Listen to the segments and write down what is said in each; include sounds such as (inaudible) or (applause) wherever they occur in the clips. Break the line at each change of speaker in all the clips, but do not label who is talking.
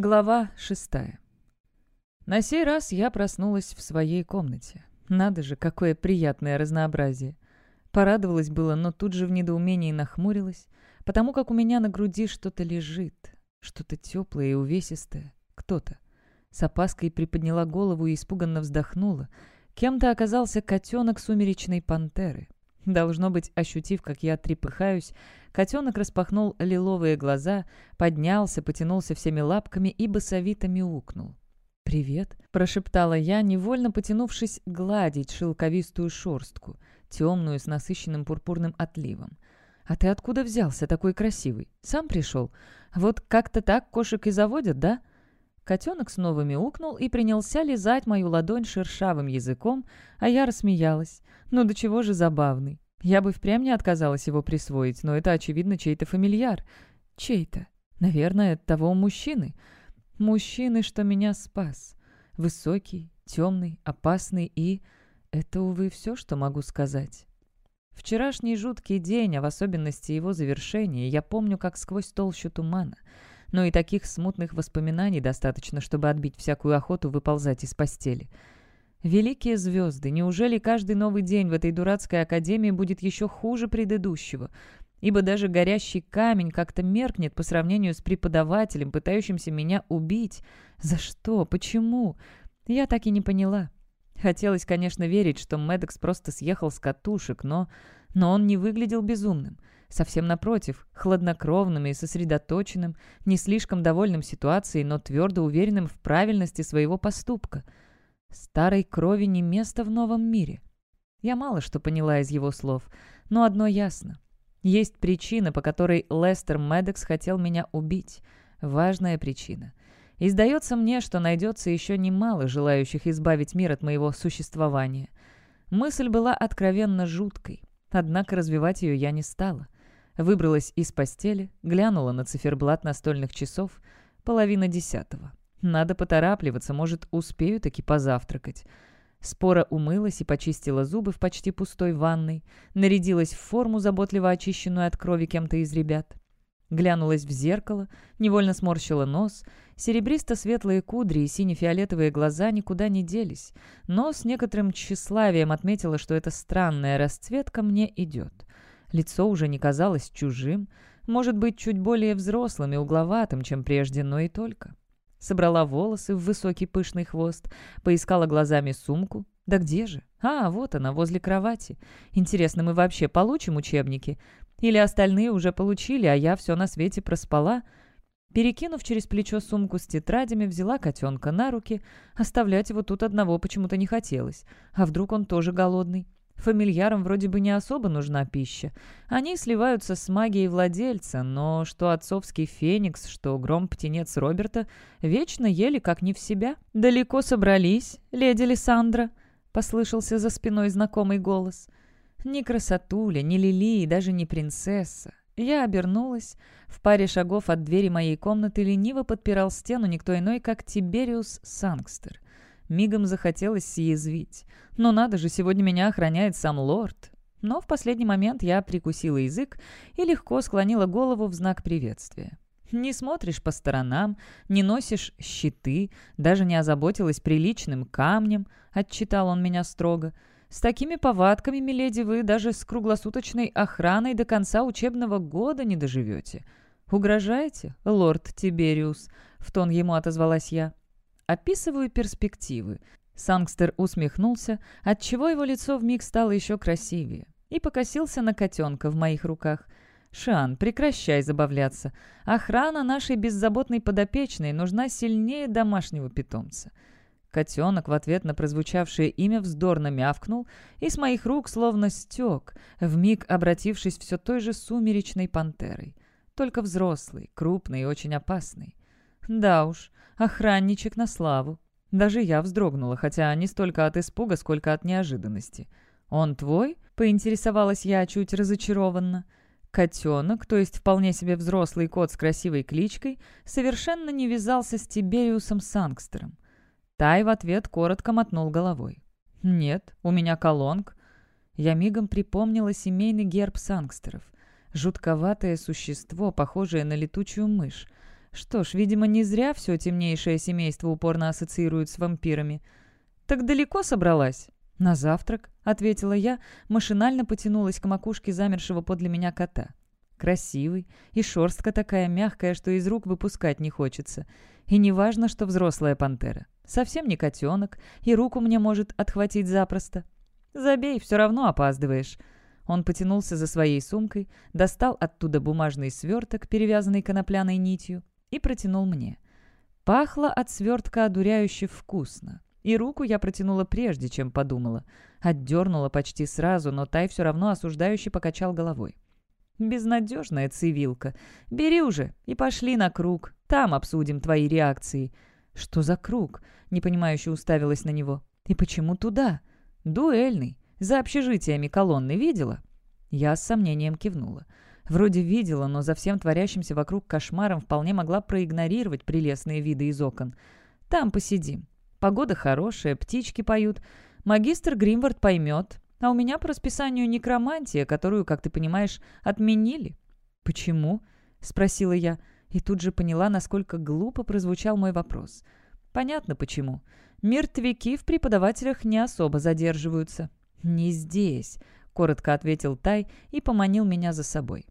Глава шестая. На сей раз я проснулась в своей комнате. Надо же, какое приятное разнообразие. Порадовалась было, но тут же в недоумении нахмурилась, потому как у меня на груди что-то лежит, что-то теплое и увесистое, кто-то. С опаской приподняла голову и испуганно вздохнула. Кем-то оказался котенок сумеречной пантеры. Должно быть, ощутив, как я трепыхаюсь, котенок распахнул лиловые глаза, поднялся, потянулся всеми лапками и басовито мяукнул. «Привет», — прошептала я, невольно потянувшись гладить шелковистую шорстку, темную с насыщенным пурпурным отливом. «А ты откуда взялся такой красивый? Сам пришел? Вот как-то так кошек и заводят, да?» Котенок снова мяукнул и принялся лизать мою ладонь шершавым языком, а я рассмеялась. Ну до чего же забавный. Я бы впрямь не отказалась его присвоить, но это, очевидно, чей-то фамильяр. Чей-то? Наверное, того мужчины. Мужчины, что меня спас. Высокий, темный, опасный и... Это, увы, все, что могу сказать. Вчерашний жуткий день, а в особенности его завершение, я помню как сквозь толщу тумана — но и таких смутных воспоминаний достаточно, чтобы отбить всякую охоту выползать из постели. Великие звезды, неужели каждый новый день в этой дурацкой академии будет еще хуже предыдущего? Ибо даже горящий камень как-то меркнет по сравнению с преподавателем, пытающимся меня убить. За что? Почему? Я так и не поняла. Хотелось, конечно, верить, что Медекс просто съехал с катушек, но... Но он не выглядел безумным. Совсем напротив, хладнокровным и сосредоточенным, не слишком довольным ситуацией, но твердо уверенным в правильности своего поступка. Старой крови не место в новом мире. Я мало что поняла из его слов, но одно ясно. Есть причина, по которой Лестер Медекс хотел меня убить. Важная причина. И сдается мне, что найдется еще немало желающих избавить мир от моего существования. Мысль была откровенно жуткой, однако развивать ее я не стала. Выбралась из постели, глянула на циферблат настольных часов. Половина десятого. Надо поторапливаться, может, успею таки позавтракать. Спора умылась и почистила зубы в почти пустой ванной, нарядилась в форму, заботливо очищенную от крови кем-то из ребят. Глянулась в зеркало, невольно сморщила нос. Серебристо-светлые кудри и сине-фиолетовые глаза никуда не делись, но с некоторым тщеславием отметила, что эта странная расцветка мне идет. Лицо уже не казалось чужим, может быть, чуть более взрослым и угловатым, чем прежде, но и только. Собрала волосы в высокий пышный хвост, поискала глазами сумку. Да где же? А, вот она, возле кровати. Интересно, мы вообще получим учебники? Или остальные уже получили, а я все на свете проспала? Перекинув через плечо сумку с тетрадями, взяла котенка на руки. Оставлять его тут одного почему-то не хотелось. А вдруг он тоже голодный? Фамильярам вроде бы не особо нужна пища. Они сливаются с магией владельца, но что отцовский феникс, что гром-птенец Роберта вечно ели как не в себя. «Далеко собрались, леди Лиссандра?» — послышался за спиной знакомый голос. «Ни красотуля, ни лилии, даже не принцесса. Я обернулась. В паре шагов от двери моей комнаты лениво подпирал стену никто иной, как Тибериус Сангстер. Мигом захотелось съязвить. Но надо же, сегодня меня охраняет сам лорд. Но в последний момент я прикусила язык и легко склонила голову в знак приветствия. Не смотришь по сторонам, не носишь щиты, даже не озаботилась приличным камнем, отчитал он меня строго. С такими повадками, миледи, вы даже с круглосуточной охраной до конца учебного года не доживете. «Угрожаете, лорд Тибериус?» — в тон ему отозвалась я. Описываю перспективы. Сангстер усмехнулся, отчего его лицо вмиг стало еще красивее, и покосился на котенка в моих руках. «Шан, прекращай забавляться. Охрана нашей беззаботной подопечной нужна сильнее домашнего питомца». Котенок в ответ на прозвучавшее имя вздорно мявкнул и с моих рук словно стек, вмиг обратившись все той же сумеречной пантерой. Только взрослый, крупный и очень опасный. Да уж, охранничек на славу. Даже я вздрогнула, хотя не столько от испуга, сколько от неожиданности. «Он твой?» — поинтересовалась я чуть разочарованно. Котенок, то есть вполне себе взрослый кот с красивой кличкой, совершенно не вязался с Тибериусом Сангстером. Тай в ответ коротко мотнул головой. «Нет, у меня колонг». Я мигом припомнила семейный герб Сангстеров. Жутковатое существо, похожее на летучую мышь. Что ж, видимо, не зря все темнейшее семейство упорно ассоциируют с вампирами. «Так далеко собралась?» «На завтрак», — ответила я, машинально потянулась к макушке замершего подле меня кота. Красивый, и шерстка такая мягкая, что из рук выпускать не хочется. И не важно, что взрослая пантера. Совсем не котенок, и руку мне может отхватить запросто. «Забей, все равно опаздываешь». Он потянулся за своей сумкой, достал оттуда бумажный сверток, перевязанный конопляной нитью, и протянул мне. Пахло от свертка одуряюще вкусно. И руку я протянула прежде, чем подумала. Отдернула почти сразу, но Тай все равно осуждающе покачал головой. «Безнадежная цивилка. Бери уже и пошли на круг. Там обсудим твои реакции». «Что за круг?» — непонимающе уставилась на него. «И почему туда?» «Дуэльный. За общежитиями колонны видела?» Я с сомнением кивнула. Вроде видела, но за всем творящимся вокруг кошмаром вполне могла проигнорировать прелестные виды из окон. «Там посидим. Погода хорошая, птички поют. Магистр Гримвард поймет. А у меня по расписанию некромантия, которую, как ты понимаешь, отменили». «Почему?» — спросила я, и тут же поняла, насколько глупо прозвучал мой вопрос. «Понятно, почему. Мертвяки в преподавателях не особо задерживаются». «Не здесь», — коротко ответил Тай и поманил меня за собой.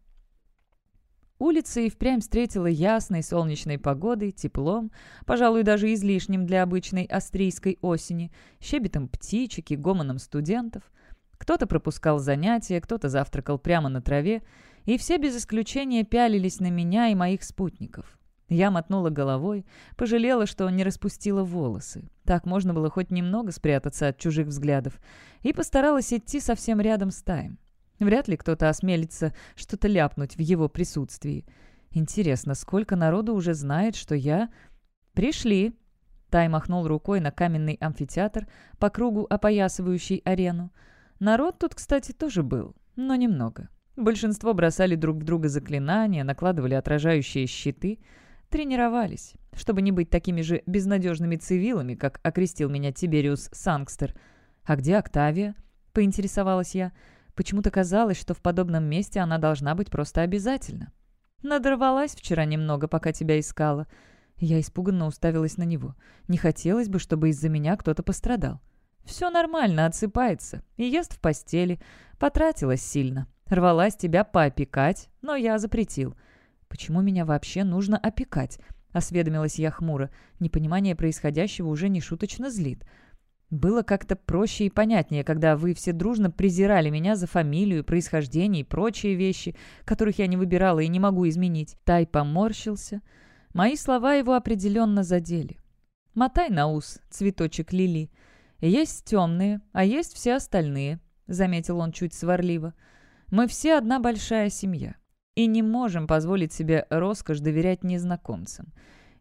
Улица и впрямь встретила ясной солнечной погодой, теплом, пожалуй, даже излишним для обычной австрийской осени, щебетом птичек и гомоном студентов. Кто-то пропускал занятия, кто-то завтракал прямо на траве, и все без исключения пялились на меня и моих спутников. Я мотнула головой, пожалела, что не распустила волосы. Так можно было хоть немного спрятаться от чужих взглядов, и постаралась идти совсем рядом с Таем. Вряд ли кто-то осмелится что-то ляпнуть в его присутствии. Интересно, сколько народу уже знает, что я... «Пришли!» Тай махнул рукой на каменный амфитеатр, по кругу опоясывающий арену. Народ тут, кстати, тоже был, но немного. Большинство бросали друг в друга заклинания, накладывали отражающие щиты, тренировались, чтобы не быть такими же безнадежными цивилами, как окрестил меня Тибериус Сангстер. «А где Октавия?» — поинтересовалась я. Почему-то казалось, что в подобном месте она должна быть просто обязательно. «Надорвалась вчера немного, пока тебя искала». Я испуганно уставилась на него. Не хотелось бы, чтобы из-за меня кто-то пострадал. Все нормально, отсыпается. И ест в постели. Потратилась сильно. Рвалась тебя поопекать, но я запретил. Почему меня вообще нужно опекать? Осведомилась я хмуро. Непонимание происходящего уже не шуточно злит. Было как-то проще и понятнее, когда вы все дружно презирали меня за фамилию, происхождение и прочие вещи, которых я не выбирала и не могу изменить. Тай поморщился. Мои слова его определенно задели. «Мотай на ус, цветочек лили. «Есть темные, а есть все остальные», — заметил он чуть сварливо. «Мы все одна большая семья и не можем позволить себе роскошь доверять незнакомцам.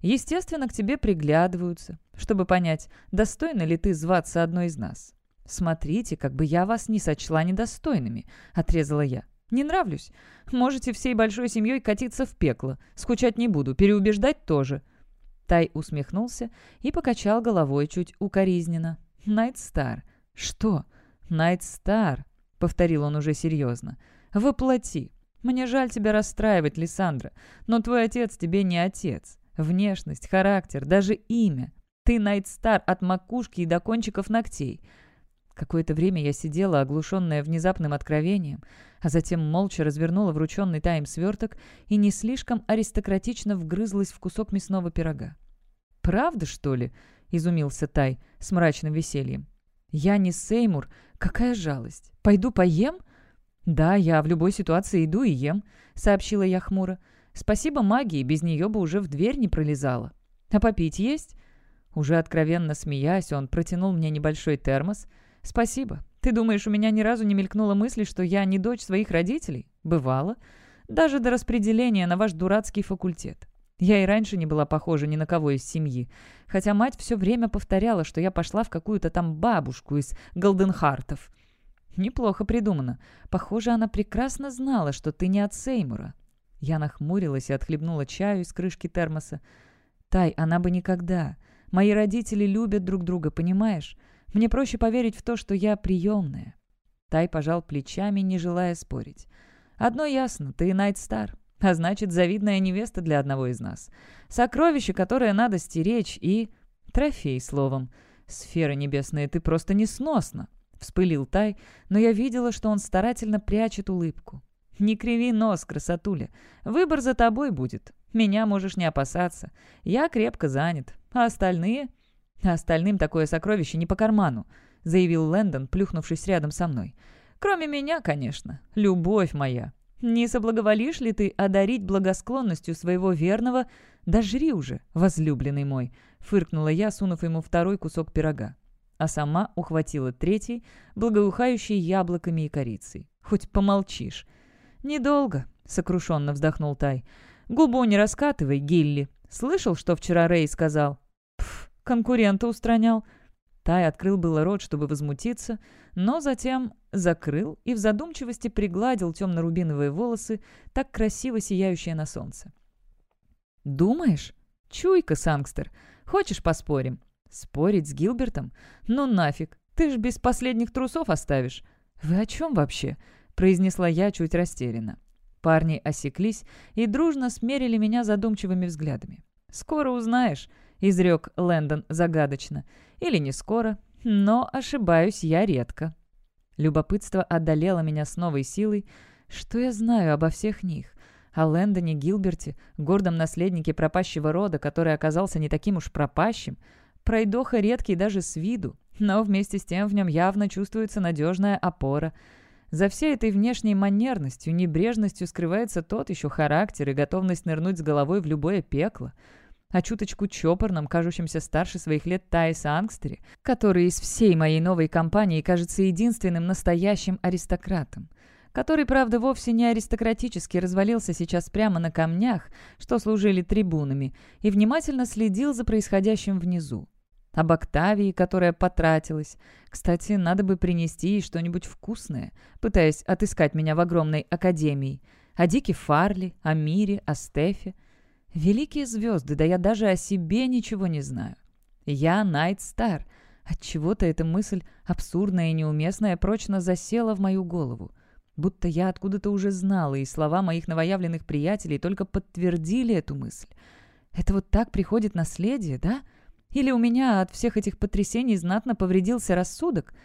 Естественно, к тебе приглядываются, чтобы понять, достойна ли ты зваться одной из нас. «Смотрите, как бы я вас не сочла недостойными», — отрезала я. «Не нравлюсь. Можете всей большой семьей катиться в пекло. Скучать не буду, переубеждать тоже». Тай усмехнулся и покачал головой чуть укоризненно. Найтстар. Что? Найтстар, повторил он уже серьезно. Воплоти. Мне жаль тебя расстраивать, Лиссандра, но твой отец тебе не отец. Внешность, характер, даже имя. Ты Найтстар от макушки и до кончиков ногтей. Какое-то время я сидела, оглушенная внезапным откровением, а затем молча развернула врученный Таем сверток и не слишком аристократично вгрызлась в кусок мясного пирога. «Правда, что ли?» — изумился Тай с мрачным весельем. «Я не Сеймур. Какая жалость. Пойду поем?» «Да, я в любой ситуации иду и ем», — сообщила я хмуро. «Спасибо магии, без нее бы уже в дверь не пролезала. А попить есть?» Уже откровенно смеясь, он протянул мне небольшой термос. «Спасибо. Ты думаешь, у меня ни разу не мелькнула мысль, что я не дочь своих родителей? Бывало. Даже до распределения на ваш дурацкий факультет. Я и раньше не была похожа ни на кого из семьи, хотя мать все время повторяла, что я пошла в какую-то там бабушку из Голденхартов. Неплохо придумано. Похоже, она прекрасно знала, что ты не от Сеймура. Я нахмурилась и отхлебнула чаю из крышки термоса. «Тай, она бы никогда. Мои родители любят друг друга, понимаешь? Мне проще поверить в то, что я приемная». Тай пожал плечами, не желая спорить. «Одно ясно, ты Найтстар. (laughs) А значит, завидная невеста для одного из нас. Сокровище, которое надо стеречь, и... Трофей, словом. Сфера небесная, ты просто несносна. Вспылил Тай, но я видела, что он старательно прячет улыбку. «Не криви нос, красотуля. Выбор за тобой будет. Меня можешь не опасаться. Я крепко занят. А остальные...» «А остальным такое сокровище не по карману», — заявил Лэндон, плюхнувшись рядом со мной. «Кроме меня, конечно. Любовь моя. Не соблаговолишь ли ты одарить благосклонностью своего верного? Да жри уже, возлюбленный мой!» — фыркнула я, сунув ему второй кусок пирога а сама ухватила третий, благоухающий яблоками и корицей. «Хоть помолчишь». «Недолго», — сокрушенно вздохнул Тай. «Губу не раскатывай, Гилли. Слышал, что вчера Рэй сказал?» «Пф, конкурента устранял». Тай открыл было рот, чтобы возмутиться, но затем закрыл и в задумчивости пригладил темно-рубиновые волосы, так красиво сияющие на солнце. «Думаешь? Чуйка, Сангстер. Хочешь поспорим? Спорить с Гилбертом? Ну нафиг, ты ж без последних трусов оставишь. Вы о чем вообще? произнесла я чуть растерянно. Парни осеклись и дружно смерили меня задумчивыми взглядами. «Скоро узнаешь», — изрек Лэндон загадочно. «Или не скоро, но ошибаюсь я редко». Любопытство одолело меня с новой силой. Что я знаю обо всех них? О Лэндоне Гилберте, гордом наследнике пропащего рода, который оказался не таким уж пропащим, Пройдоха редкий даже с виду, но вместе с тем в нем явно чувствуется надежная опора. За всей этой внешней манерностью, небрежностью скрывается тот еще характер и готовность нырнуть с головой в любое пекло. А чуточку чопорным, кажущимся старше своих лет Тайс Ангстери, который из всей моей новой компании кажется единственным настоящим аристократом который, правда, вовсе не аристократически развалился сейчас прямо на камнях, что служили трибунами, и внимательно следил за происходящим внизу об Октавии, которая потратилась. Кстати, надо бы принести ей что-нибудь вкусное, пытаясь отыскать меня в огромной академии. О Дике Фарли, о Мире, о Стефе. Великие звезды, да я даже о себе ничего не знаю. Я Найт Стар. Отчего-то эта мысль, абсурдная и неуместная, прочно засела в мою голову. Будто я откуда-то уже знала, и слова моих новоявленных приятелей только подтвердили эту мысль. Это вот так приходит наследие, да? — или у меня от всех этих потрясений знатно повредился рассудок?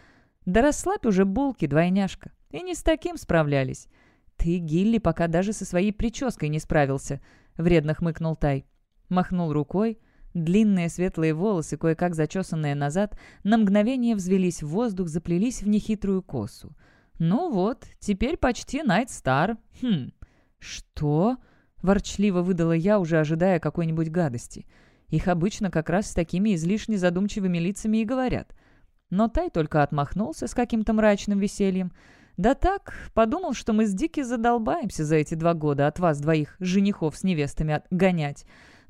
Да расслабь уже булки, двойняшка. И не с таким справлялись. Ты, Гилли, пока даже со своей прической не справился, — вредно хмыкнул Тай. Махнул рукой. Длинные светлые волосы, кое-как зачесанные назад, на мгновение взвелись в воздух, заплелись в нехитрую косу. «Ну вот, теперь почти Найт Стар. Хм, что?» — ворчливо выдала я, уже ожидая какой-нибудь гадости. Их обычно как раз с такими излишне задумчивыми лицами и говорят. Но Тай только отмахнулся с каким-то мрачным весельем. «Да так, подумал, что мы с Дики задолбаемся за эти два года от вас двоих женихов с невестами отгонять.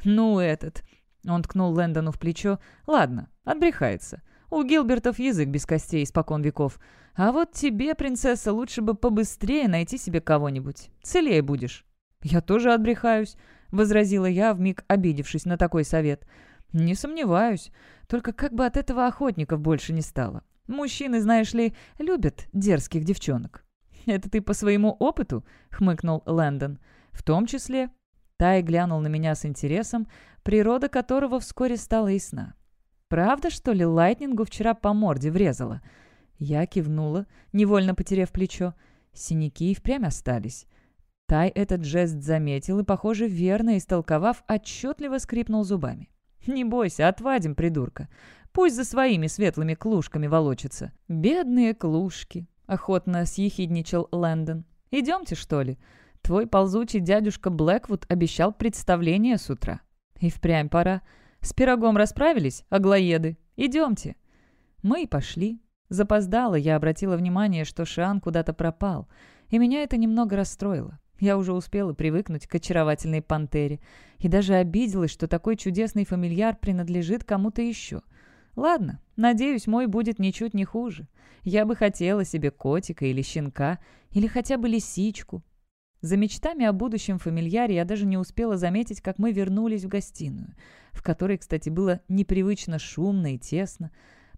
Ну, этот...» Он ткнул Лэндону в плечо. «Ладно, отбрехается. У Гилбертов язык без костей испокон веков. А вот тебе, принцесса, лучше бы побыстрее найти себе кого-нибудь. Целее будешь». «Я тоже отбрехаюсь», возразила я, вмиг обидевшись на такой совет. «Не сомневаюсь. Только как бы от этого охотников больше не стало. Мужчины, знаешь ли, любят дерзких девчонок». «Это ты по своему опыту?» — хмыкнул Лэндон. «В том числе...» Тай глянул на меня с интересом, природа которого вскоре стала ясна. «Правда, что ли, Лайтнингу вчера по морде врезала?» Я кивнула, невольно потеряв плечо. Синяки и впрямь остались. Тай этот жест заметил и, похоже, верно истолковав, отчетливо скрипнул зубами. «Не бойся, отвадим придурка. Пусть за своими светлыми клушками волочится». «Бедные клушки», — охотно съехидничал Лэндон. «Идемте, что ли? Твой ползучий дядюшка Блэквуд обещал представление с утра. И впрямь пора. С пирогом расправились, аглоеды? Идемте». Мы и пошли. Запоздало я обратила внимание, что Шиан куда-то пропал, и меня это немного расстроило. Я уже успела привыкнуть к очаровательной пантере и даже обиделась, что такой чудесный фамильяр принадлежит кому-то еще. Ладно, надеюсь, мой будет ничуть не хуже. Я бы хотела себе котика или щенка, или хотя бы лисичку. За мечтами о будущем фамильяре я даже не успела заметить, как мы вернулись в гостиную, в которой, кстати, было непривычно шумно и тесно.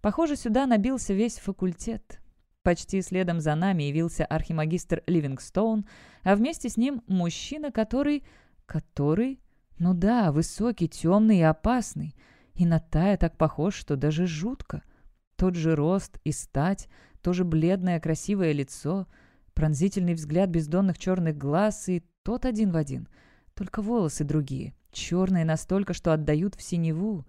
Похоже, сюда набился весь факультет. Почти следом за нами явился архимагистр Ливингстоун, а вместе с ним мужчина, который... Который... Ну да, высокий, темный и опасный. И на Тая так похож, что даже жутко. Тот же рост и стать, тоже бледное красивое лицо, пронзительный взгляд бездонных черных глаз и тот один в один. Только волосы другие, черные настолько, что отдают в синеву.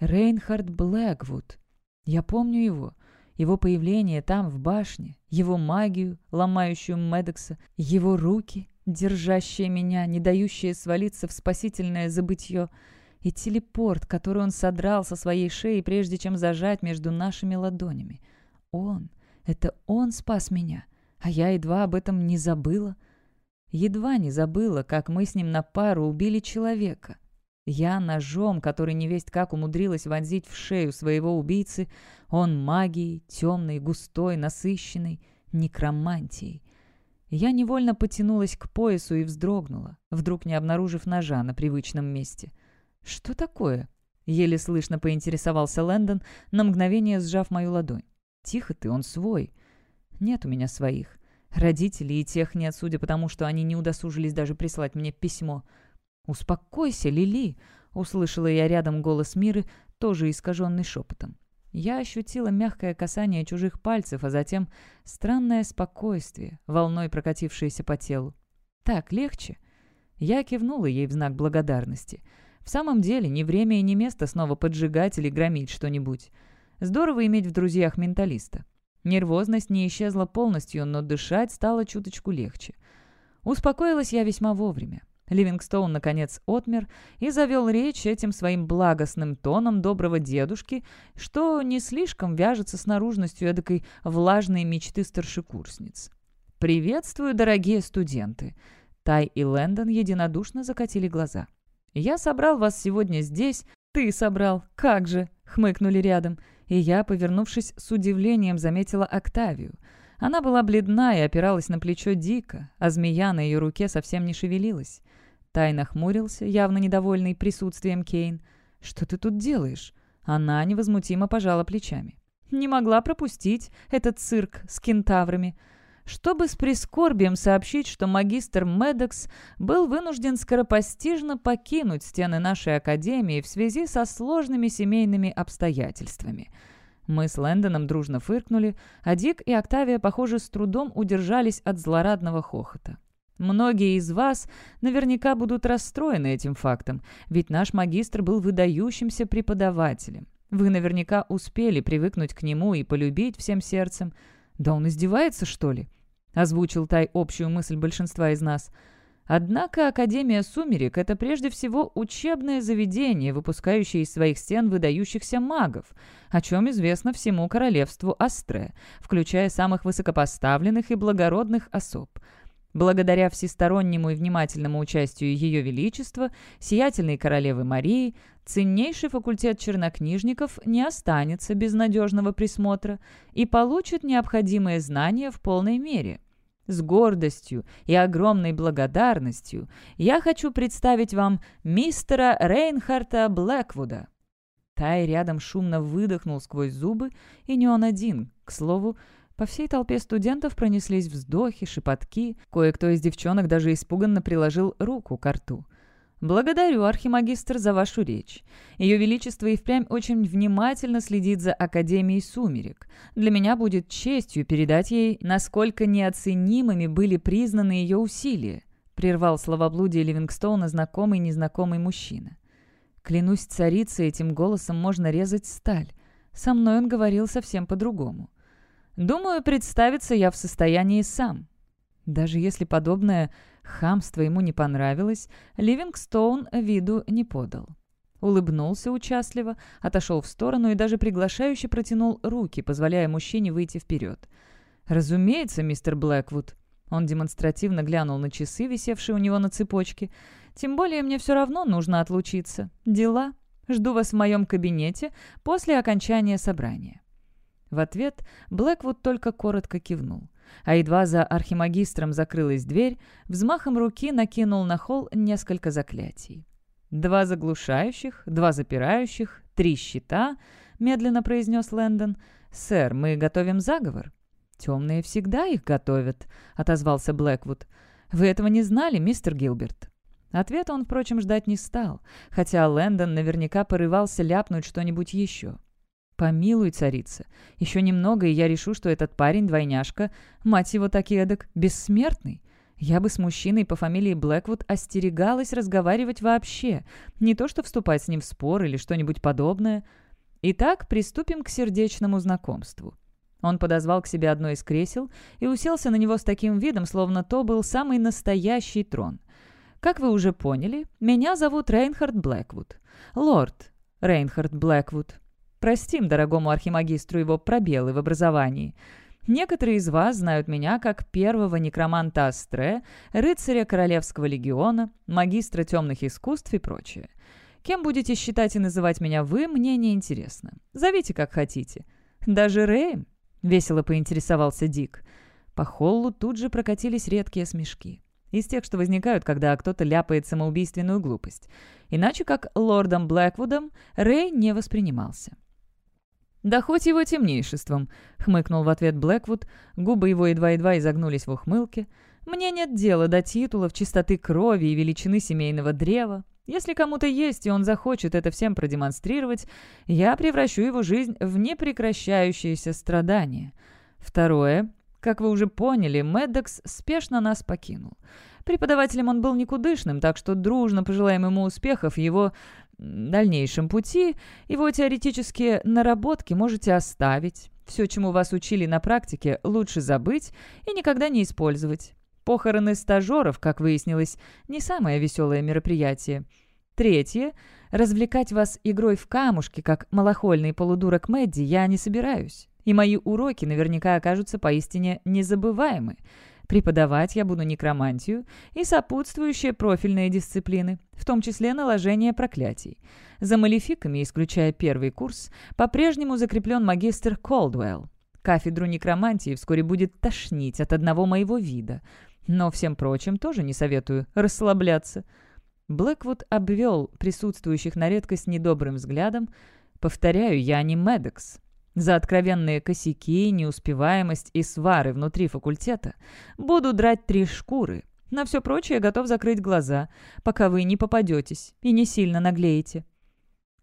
Рейнхард Блэквуд. Я помню его — его появление там, в башне, его магию, ломающую Медекса, его руки, держащие меня, не дающие свалиться в спасительное забытье, и телепорт, который он содрал со своей шеи, прежде чем зажать между нашими ладонями. Он, это он спас меня, а я едва об этом не забыла. Едва не забыла, как мы с ним на пару убили человека — я ножом, который невесть как умудрилась вонзить в шею своего убийцы, он магией, темной, густой, насыщенной, некромантией. Я невольно потянулась к поясу и вздрогнула, вдруг не обнаружив ножа на привычном месте. «Что такое?» — еле слышно поинтересовался Лэндон, на мгновение сжав мою ладонь. «Тихо ты, он свой». «Нет у меня своих. Родителей и тех нет, судя по тому, что они не удосужились даже прислать мне письмо». «Успокойся, Лили!» — услышала я рядом голос Миры, тоже искаженный шепотом. Я ощутила мягкое касание чужих пальцев, а затем странное спокойствие, волной прокатившееся по телу. «Так легче?» Я кивнула ей в знак благодарности. В самом деле, не время и не место снова поджигать или громить что-нибудь. Здорово иметь в друзьях менталиста. Нервозность не исчезла полностью, но дышать стало чуточку легче. Успокоилась я весьма вовремя. Ливингстоун, наконец, отмер и завел речь этим своим благостным тоном доброго дедушки, что не слишком вяжется с наружностью эдакой влажной мечты старшекурсниц. «Приветствую, дорогие студенты!» Тай и Лэндон единодушно закатили глаза. «Я собрал вас сегодня здесь...» «Ты собрал! Как же!» — хмыкнули рядом. И я, повернувшись с удивлением, заметила Октавию. Она была бледна и опиралась на плечо Дика, а змея на ее руке совсем не шевелилась. Тайно хмурился, явно недовольный присутствием Кейн. «Что ты тут делаешь?» Она невозмутимо пожала плечами. «Не могла пропустить этот цирк с кентаврами» чтобы с прискорбием сообщить, что магистр Медекс был вынужден скоропостижно покинуть стены нашей академии в связи со сложными семейными обстоятельствами. Мы с Лэндоном дружно фыркнули, а Дик и Октавия, похоже, с трудом удержались от злорадного хохота. Многие из вас наверняка будут расстроены этим фактом, ведь наш магистр был выдающимся преподавателем. Вы наверняка успели привыкнуть к нему и полюбить всем сердцем. Да он издевается, что ли?» — озвучил Тай общую мысль большинства из нас. Однако Академия Сумерек — это прежде всего учебное заведение, выпускающее из своих стен выдающихся магов, о чем известно всему королевству Астре, включая самых высокопоставленных и благородных особ — Благодаря всестороннему и внимательному участию Ее Величества, сиятельной королевы Марии, ценнейший факультет чернокнижников не останется без надежного присмотра и получит необходимые знания в полной мере. С гордостью и огромной благодарностью я хочу представить вам мистера Рейнхарта Блэквуда. Тай рядом шумно выдохнул сквозь зубы, и не он один. К слову, по всей толпе студентов пронеслись вздохи, шепотки. Кое-кто из девчонок даже испуганно приложил руку к рту. «Благодарю, архимагистр, за вашу речь. Ее Величество и впрямь очень внимательно следит за Академией Сумерек. Для меня будет честью передать ей, насколько неоценимыми были признаны ее усилия», прервал словоблудие Ливингстоуна знакомый незнакомый мужчина. «Клянусь царицей, этим голосом можно резать сталь. Со мной он говорил совсем по-другому. Думаю, представиться я в состоянии сам». Даже если подобное хамство ему не понравилось, Ливингстоун виду не подал. Улыбнулся участливо, отошел в сторону и даже приглашающе протянул руки, позволяя мужчине выйти вперед. «Разумеется, мистер Блэквуд». Он демонстративно глянул на часы, висевшие у него на цепочке. «Тем более мне все равно нужно отлучиться. Дела. Жду вас в моем кабинете после окончания собрания». В ответ Блэквуд только коротко кивнул. А едва за архимагистром закрылась дверь, взмахом руки накинул на холл несколько заклятий. «Два заглушающих, два запирающих, три щита», — медленно произнес Лэндон. «Сэр, мы готовим заговор». «Темные всегда их готовят», — отозвался Блэквуд. «Вы этого не знали, мистер Гилберт?» Ответа он, впрочем, ждать не стал, хотя Лэндон наверняка порывался ляпнуть что-нибудь еще. «Помилуй, царица. Еще немного, и я решу, что этот парень двойняшка, мать его так и эдак, бессмертный. Я бы с мужчиной по фамилии Блэквуд остерегалась разговаривать вообще, не то что вступать с ним в спор или что-нибудь подобное. Итак, приступим к сердечному знакомству». Он подозвал к себе одно из кресел и уселся на него с таким видом, словно то был самый настоящий трон. «Как вы уже поняли, меня зовут Рейнхард Блэквуд. Лорд Рейнхард Блэквуд. Простим дорогому архимагистру его пробелы в образовании. Некоторые из вас знают меня как первого некроманта Астре, рыцаря Королевского легиона, магистра темных искусств и прочее. Кем будете считать и называть меня вы, мне не интересно. Зовите как хотите. Даже Рэем?» — весело поинтересовался Дик. По холлу тут же прокатились редкие смешки. Из тех, что возникают, когда кто-то ляпает самоубийственную глупость. Иначе как лордом Блэквудом Рэй не воспринимался. «Да хоть его темнейшеством», — хмыкнул в ответ Блэквуд, губы его едва-едва изогнулись в ухмылке. «Мне нет дела до титулов, чистоты крови и величины семейного древа. Если кому-то есть, и он захочет это всем продемонстрировать, я превращу его жизнь в непрекращающееся страдание. Второе. Как вы уже поняли, Меддокс спешно нас покинул. Преподавателем он был никудышным, так что дружно пожелаем ему успехов его дальнейшем пути. Его теоретические наработки можете оставить. Все, чему вас учили на практике, лучше забыть и никогда не использовать. Похороны стажеров, как выяснилось, не самое веселое мероприятие. Третье. Развлекать вас игрой в камушки, как малохольный полудурок Мэдди, я не собираюсь. И мои уроки наверняка окажутся поистине незабываемы. Преподавать я буду некромантию и сопутствующие профильные дисциплины, в том числе наложение проклятий. За малефиками, исключая первый курс, по-прежнему закреплен магистр Колдуэлл. Кафедру некромантии вскоре будет тошнить от одного моего вида – но всем прочим тоже не советую расслабляться. Блэквуд обвел присутствующих на редкость недобрым взглядом. Повторяю, я не Медекс. За откровенные косяки, неуспеваемость и свары внутри факультета буду драть три шкуры. На все прочее готов закрыть глаза, пока вы не попадетесь и не сильно наглеете.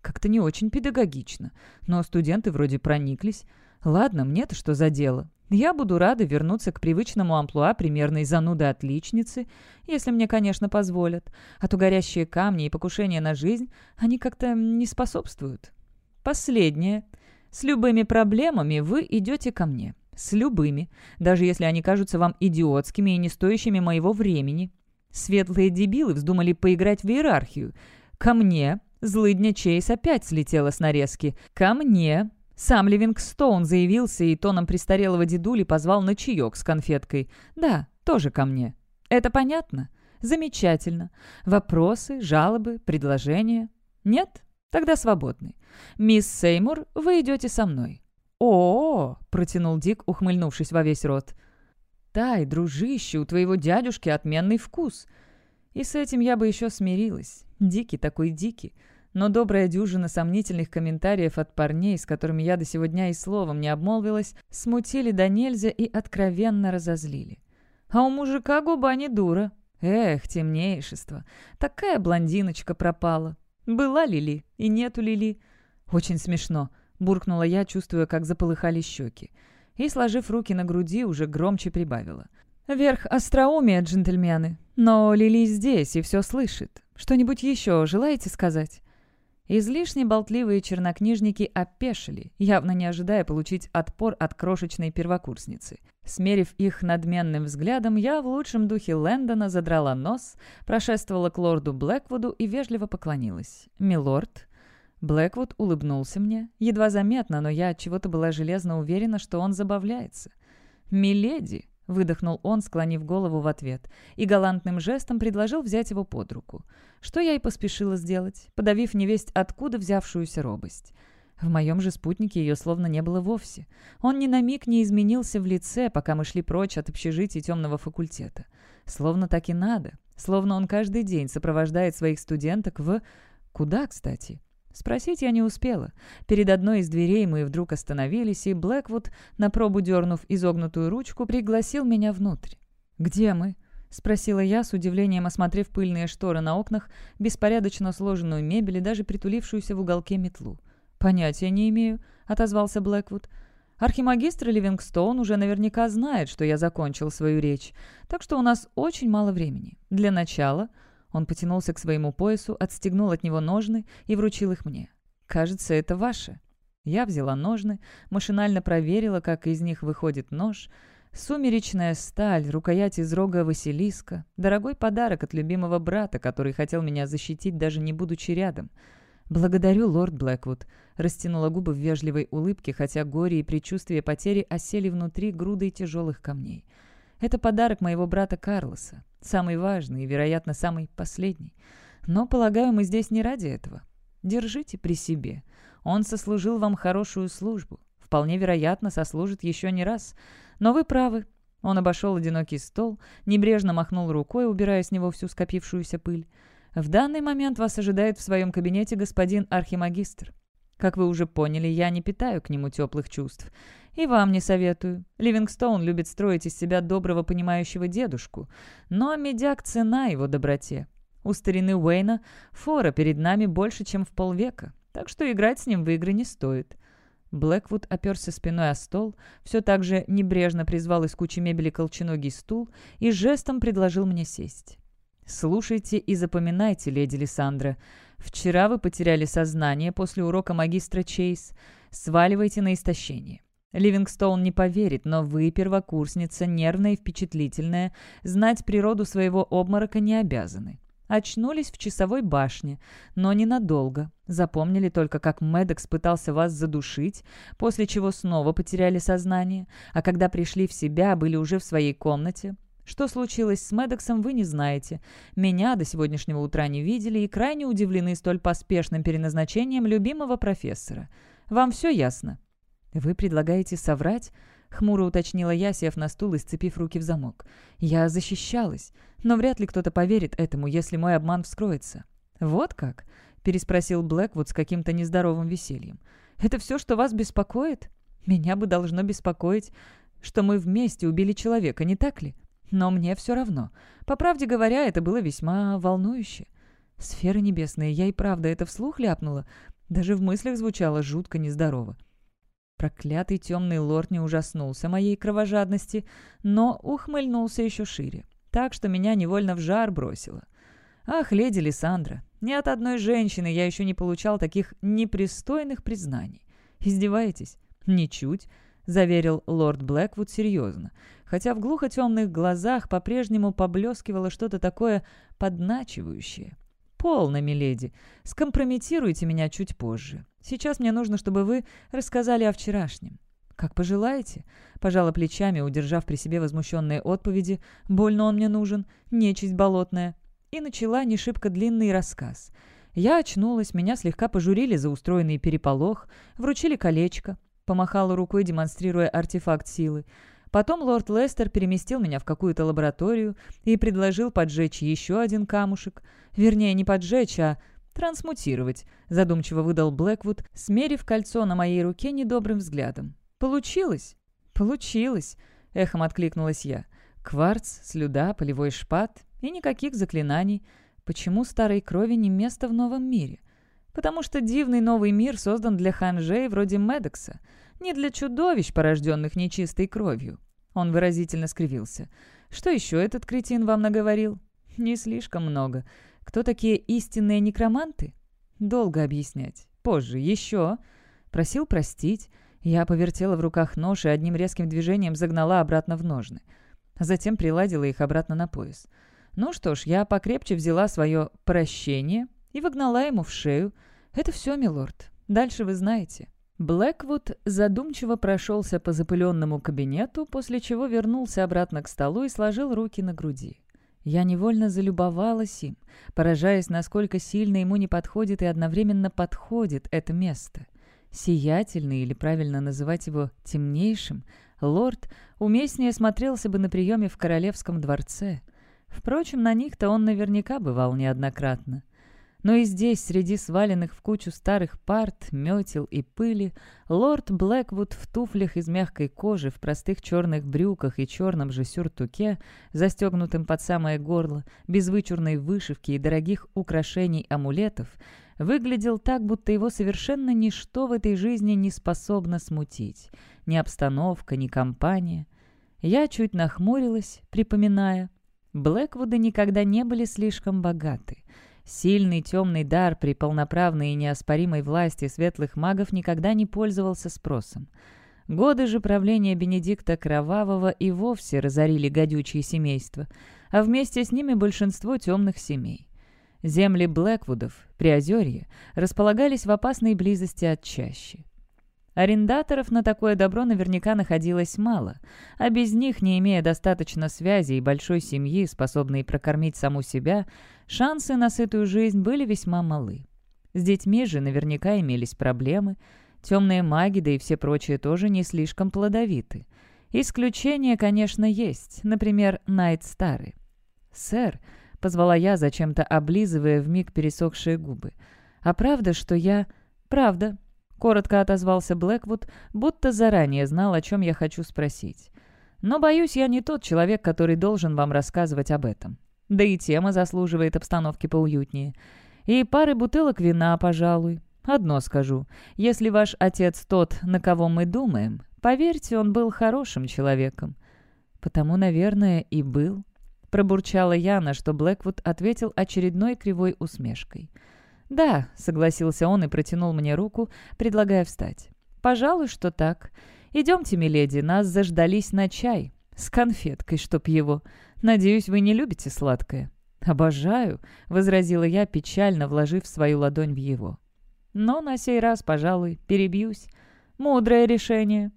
Как-то не очень педагогично, но студенты вроде прониклись. Ладно, мне-то что за дело? Я буду рада вернуться к привычному амплуа примерной зануды-отличницы, если мне, конечно, позволят, а то горящие камни и покушения на жизнь, они как-то не способствуют. Последнее. С любыми проблемами вы идете ко мне. С любыми, даже если они кажутся вам идиотскими и не стоящими моего времени. Светлые дебилы вздумали поиграть в иерархию. Ко мне злыдня Чейз опять слетела с нарезки. Ко мне сам Ливингстоун заявился и тоном престарелого дедули позвал на чаек с конфеткой. «Да, тоже ко мне. Это понятно? Замечательно. Вопросы, жалобы, предложения? Нет? Тогда свободны. Мисс Сеймур, вы идете со мной». «О-о-о!» — протянул Дик, ухмыльнувшись во весь рот. «Тай, дружище, у твоего дядюшки отменный вкус». И с этим я бы еще смирилась. Дикий такой дикий но добрая дюжина сомнительных комментариев от парней, с которыми я до сего дня и словом не обмолвилась, смутили до нельзя и откровенно разозлили. А у мужика губа не дура. Эх, темнейшество. Такая блондиночка пропала. Была Лили и нету Лили. Очень смешно, буркнула я, чувствуя, как заполыхали щеки. И, сложив руки на груди, уже громче прибавила. «Верх остроумия, джентльмены. Но Лили здесь и все слышит. Что-нибудь еще желаете сказать?» Излишне болтливые чернокнижники опешили, явно не ожидая получить отпор от крошечной первокурсницы. Смерив их надменным взглядом, я в лучшем духе Лэндона задрала нос, прошествовала к лорду Блэквуду и вежливо поклонилась. «Милорд». Блэквуд улыбнулся мне. Едва заметно, но я от чего-то была железно уверена, что он забавляется. «Миледи», — выдохнул он, склонив голову в ответ, и галантным жестом предложил взять его под руку. Что я и поспешила сделать, подавив невесть откуда взявшуюся робость. В моем же спутнике ее словно не было вовсе. Он ни на миг не изменился в лице, пока мы шли прочь от общежития темного факультета. Словно так и надо. Словно он каждый день сопровождает своих студенток в... Куда, кстати? Спросить я не успела. Перед одной из дверей мы вдруг остановились, и Блэквуд, на пробу дернув изогнутую ручку, пригласил меня внутрь. «Где мы?» — спросила я, с удивлением осмотрев пыльные шторы на окнах, беспорядочно сложенную мебель и даже притулившуюся в уголке метлу. «Понятия не имею», — отозвался Блэквуд. «Архимагистр Ливингстоун уже наверняка знает, что я закончил свою речь, так что у нас очень мало времени. Для начала он потянулся к своему поясу, отстегнул от него ножны и вручил их мне. «Кажется, это ваше». Я взяла ножны, машинально проверила, как из них выходит нож. Сумеречная сталь, рукоять из рога Василиска. Дорогой подарок от любимого брата, который хотел меня защитить, даже не будучи рядом. «Благодарю, лорд Блэквуд», — растянула губы в вежливой улыбке, хотя горе и предчувствие потери осели внутри грудой тяжелых камней. Это подарок моего брата Карлоса. Самый важный и, вероятно, самый последний. Но, полагаю, мы здесь не ради этого. Держите при себе. Он сослужил вам хорошую службу. Вполне вероятно, сослужит еще не раз. Но вы правы. Он обошел одинокий стол, небрежно махнул рукой, убирая с него всю скопившуюся пыль. В данный момент вас ожидает в своем кабинете господин архимагистр. Как вы уже поняли, я не питаю к нему теплых чувств. И вам не советую. Ливингстоун любит строить из себя доброго понимающего дедушку. Но медяк цена его доброте. У старины Уэйна фора перед нами больше, чем в полвека. Так что играть с ним в игры не стоит. Блэквуд оперся спиной о стол, все так же небрежно призвал из кучи мебели колченогий стул и жестом предложил мне сесть. «Слушайте и запоминайте, леди Лиссандра. Вчера вы потеряли сознание после урока магистра Чейз. Сваливайте на истощение. Ливингстоун не поверит, но вы, первокурсница, нервная и впечатлительная, знать природу своего обморока не обязаны. Очнулись в часовой башне, но ненадолго. Запомнили только, как Медекс пытался вас задушить, после чего снова потеряли сознание, а когда пришли в себя, были уже в своей комнате. Что случилось с Медексом, вы не знаете. Меня до сегодняшнего утра не видели и крайне удивлены столь поспешным переназначением любимого профессора. Вам все ясно?» «Вы предлагаете соврать?» — хмуро уточнила я, сев на стул и сцепив руки в замок. «Я защищалась, но вряд ли кто-то поверит этому, если мой обман вскроется». «Вот как?» — переспросил Блэквуд с каким-то нездоровым весельем. «Это все, что вас беспокоит? Меня бы должно беспокоить, что мы вместе убили человека, не так ли? Но мне все равно. По правде говоря, это было весьма волнующе. Сферы небесные, я и правда это вслух ляпнула. Даже в мыслях звучало жутко нездорово. Проклятый темный лорд не ужаснулся моей кровожадности, но ухмыльнулся еще шире, так что меня невольно в жар бросило. «Ах, леди Лиссандра, ни от одной женщины я еще не получал таких непристойных признаний. Издеваетесь? Ничуть», — заверил лорд Блэквуд серьезно, хотя в глухо-темных глазах по-прежнему поблескивало что-то такое подначивающее. «Полно, миледи. Скомпрометируйте меня чуть позже. Сейчас мне нужно, чтобы вы рассказали о вчерашнем». «Как пожелаете», — пожала плечами, удержав при себе возмущенные отповеди. «Больно он мне нужен, нечисть болотная». И начала не шибко длинный рассказ. Я очнулась, меня слегка пожурили за устроенный переполох, вручили колечко, помахала рукой, демонстрируя артефакт силы. Потом лорд Лестер переместил меня в какую-то лабораторию и предложил поджечь еще один камушек. Вернее, не поджечь, а трансмутировать, задумчиво выдал Блэквуд, смерив кольцо на моей руке недобрым взглядом. «Получилось?» «Получилось», — эхом откликнулась я. «Кварц, слюда, полевой шпат и никаких заклинаний. Почему старой крови не место в новом мире?» «Потому что дивный новый мир создан для ханжей вроде Медекса. Не для чудовищ, порожденных нечистой кровью». Он выразительно скривился. «Что еще этот кретин вам наговорил?» «Не слишком много. Кто такие истинные некроманты?» «Долго объяснять. Позже. Еще». Просил простить. Я повертела в руках нож и одним резким движением загнала обратно в ножны. Затем приладила их обратно на пояс. Ну что ж, я покрепче взяла свое «прощение» и вогнала ему в шею. «Это все, милорд. Дальше вы знаете». Блэквуд задумчиво прошелся по запыленному кабинету, после чего вернулся обратно к столу и сложил руки на груди. Я невольно залюбовалась им, поражаясь, насколько сильно ему не подходит и одновременно подходит это место. Сиятельный, или правильно называть его темнейшим, лорд уместнее смотрелся бы на приеме в королевском дворце. Впрочем, на них-то он наверняка бывал неоднократно. Но и здесь, среди сваленных в кучу старых парт, метел и пыли, лорд Блэквуд в туфлях из мягкой кожи, в простых черных брюках и черном же сюртуке, застегнутым под самое горло, без вычурной вышивки и дорогих украшений-амулетов, выглядел так, будто его совершенно ничто в этой жизни не способно смутить. Ни обстановка, ни компания. Я чуть нахмурилась, припоминая. Блэквуды никогда не были слишком богаты. Сильный темный дар при полноправной и неоспоримой власти светлых магов никогда не пользовался спросом. Годы же правления Бенедикта Кровавого и вовсе разорили гадючие семейства, а вместе с ними большинство темных семей. Земли Блэквудов, Приозерье, располагались в опасной близости от чащи. Арендаторов на такое добро наверняка находилось мало, а без них, не имея достаточно связи и большой семьи, способной прокормить саму себя, шансы на сытую жизнь были весьма малы. С детьми же наверняка имелись проблемы. Темные маги, да и все прочие тоже не слишком плодовиты. Исключения, конечно, есть, например, Найт Старый. «Сэр», — позвала я, зачем-то облизывая вмиг пересохшие губы, «а правда, что я...» «Правда», Коротко отозвался Блэквуд, будто заранее знал, о чем я хочу спросить. «Но, боюсь, я не тот человек, который должен вам рассказывать об этом. Да и тема заслуживает обстановки поуютнее. И пары бутылок вина, пожалуй. Одно скажу. Если ваш отец тот, на кого мы думаем, поверьте, он был хорошим человеком». «Потому, наверное, и был», — пробурчала я, на что Блэквуд ответил очередной кривой усмешкой — «Да», — согласился он и протянул мне руку, предлагая встать. «Пожалуй, что так. Идемте, миледи, нас заждались на чай. С конфеткой, чтоб его. Надеюсь, вы не любите сладкое». «Обожаю», — возразила я, печально вложив свою ладонь в его. «Но на сей раз, пожалуй, перебьюсь. Мудрое решение».